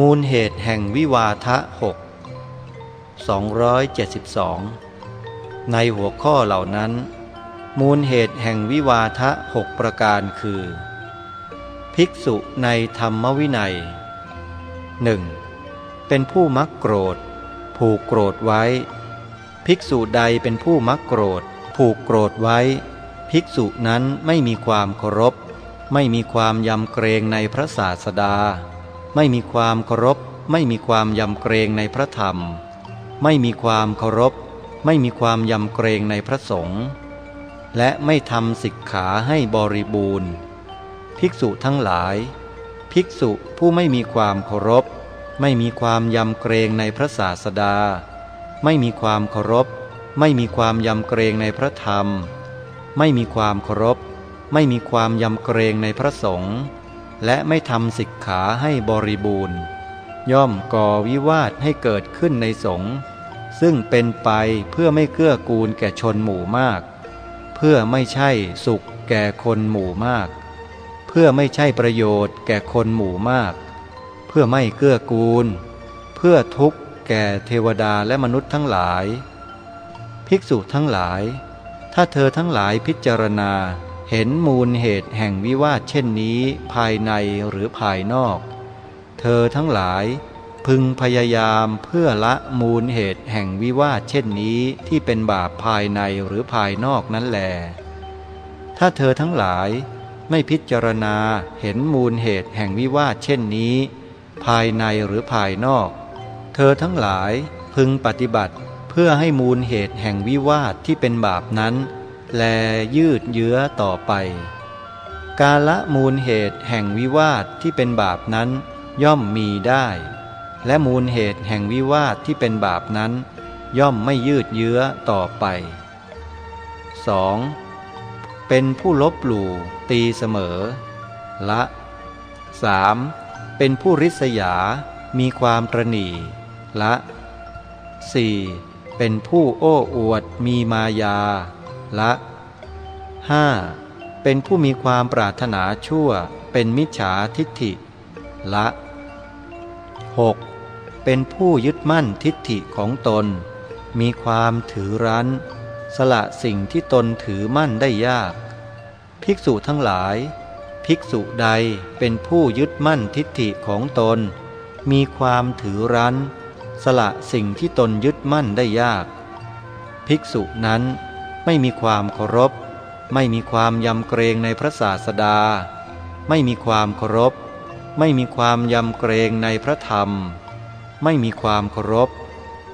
มูลเหตุแห่งวิวาทะหก272 ในหัวข้อเหล่านั้น มูลเหตุแห่งวิวาทะหกประการคือ ภิกษุในธรรมวินัย 1. เป็นผู้มักโกรธ ผูกโกรธไว้ ภิกษุใดเป็นผู้มักโกรธ ผูกโกรธไว้ ภิกษุนั้นไม่มีความเคารพ ไม่มีความยำเกรงในพระศาสดา ไม่มีความเคารพ ไม่มีความยำเกรงในพระธรรม ไม่มีความเคารพ ไม่มีความยำเกรงในพระสงฆ์และไม่ทำสิกขาให้บริบูรณ์ ภิกษุทั้งหลาย ภิกษุผู้ไม่มีความเคารพ ไม่มีความยำเกรงในพระศาสดา ไม่มีความเคารพ ไม่มีความยำเกรงในพระธรรม ไม่มีความเคารพ ไม่มีความยำเกรงในพระสงฆ์ และไม่ทำสิกขาให้บริบูรณ์ ย่อมก่อวิวาทให้เกิดขึ้นในสงฆ์ซึ่งเป็นไปเพื่อไม่เกื้อกูลแก่ชนหมู่มาก เพื่อไม่ใช่สุขแก่คนหมู่มาก เพื่อไม่ใช่ประโยชน์แก่คนหมู่มาก เพื่อไม่เกื้อกูล เพื่อทุกข์แก่เทวดาและมนุษย์ทั้งหลาย ภิกษุทั้งหลาย ถ้าเธอทั้งหลายพิจารณา เห็นมูลเหตุแห่งวิวาทเช่นนี้ภายในหรือภายนอก เธอทั้งหลายพึงพยายามเพื่อละมูลเหตุแห่งวิวาทเช่นนี้ที่เป็นบาปภายในหรือภายนอกนั้นแล ถ้าเธอทั้งหลายไม่พิจารณาเห็นมูลเหตุแห่งวิวาทเช่นนี้ ภายในหรือภายนอก เธอทั้งหลายพึงปฏิบัติเพื่อให้มูลเหตุแห่งวิวาทที่เป็นบาปนั้น แลยืดเยื้อต่อไป กาละมูลเหตุแห่งวิวาทที่เป็นบาปนั้นย่อมมีได้ และมูลเหตุแห่งวิวาทที่เป็นบาปนั้น ย่อมไม่ยืดเยื้อต่อไป 2. เป็นผู้ลบหลู่ตีเสมอ ละ 3. เป็นผู้ริษยา มีความตรณีละ 4. เป็นผู้โอ้อวดมีมายา ละ 5. เป็นผู้มีความปรารถนาชั่ว เป็นมิจฉาทิฏฐิ ละ 6. เป็นผู้ยึดมั่นทิฏฐิของตน มีความถือรั้น สละสิ่งที่ตนถือมั่นได้ยาก ภิกษุทั้งหลาย ภิกษุใดเป็นผู้ยึดมั่นทิฏฐิของตน มีความถือรั้น สละสิ่งที่ตนยึดมั่นได้ยาก ภิกษุนั้น ไม่มีความเคารพ ไม่มีความยำเกรงในพระศาสดา ไม่มีความเคารพ ไม่มีความยำเกรงในพระธรรม ไม่มีความเคารพ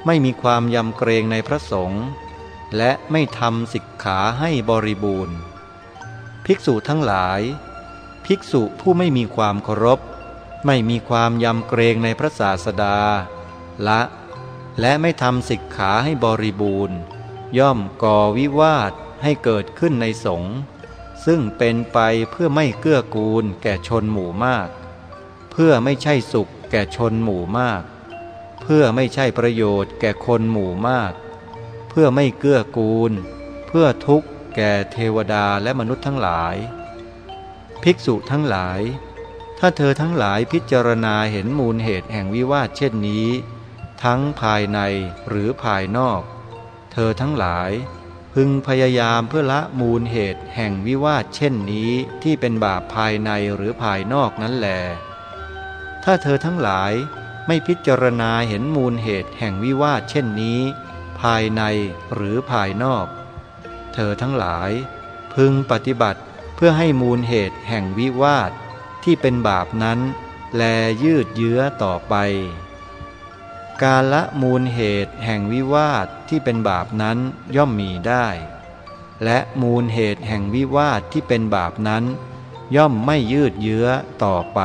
ไม่มีความยำเกรงในพระสงฆ์และไม่ทำสิกขาให้บริบูรณ์ ภิกษุทั้งหลาย ภิกษุผู้ไม่มีความเคารพ ไม่มีความยำเกรงในพระศาสดา ละ และไม่ทำสิกขาให้บริบูรณ์ ย่อมก่อวิวาทให้เกิดขึ้นในสงฆ์ซึ่งเป็นไปเพื่อไม่เกื้อกูลแก่ชนหมู่มาก เพื่อไม่ใช่สุขแก่ชนหมู่มาก เพื่อไม่ใช่ประโยชน์แก่คนหมู่มาก เพื่อไม่เกื้อกูล เพื่อทุกข์แก่เทวดาและมนุษย์ทั้งหลาย ภิกษุทั้งหลาย ถ้าเธอทั้งหลายพิจารณาเห็นมูลเหตุแห่งวิวาทเช่นนี้ ทั้งภายในหรือภายนอก เธอทั้งหลาย พึงพยายามเพื่อละมูลเหตุแห่งวิวาทเช่นนี้ที่เป็นบาปภายในหรือภายนอกนั้นแหลถ้าเธอทั้งหลายไม่พิจารณาเห็นมูลเหตุแห่งวิวาทเช่นนี้ ภายในหรือภายนอก เธอทั้งหลาย พึงปฏิบัติเพื่อให้มูลเหตุแห่งวิวาทที่เป็นบาปนั้น แลยืดเยื้อต่อไป การละมูลเหตุแห่งวิวาทที่เป็นบาปนั้นย่อมมีได้ และมูลเหตุแห่งวิวาทที่เป็นบาปนั้น ย่อมไม่ยืดเยื้อต่อไป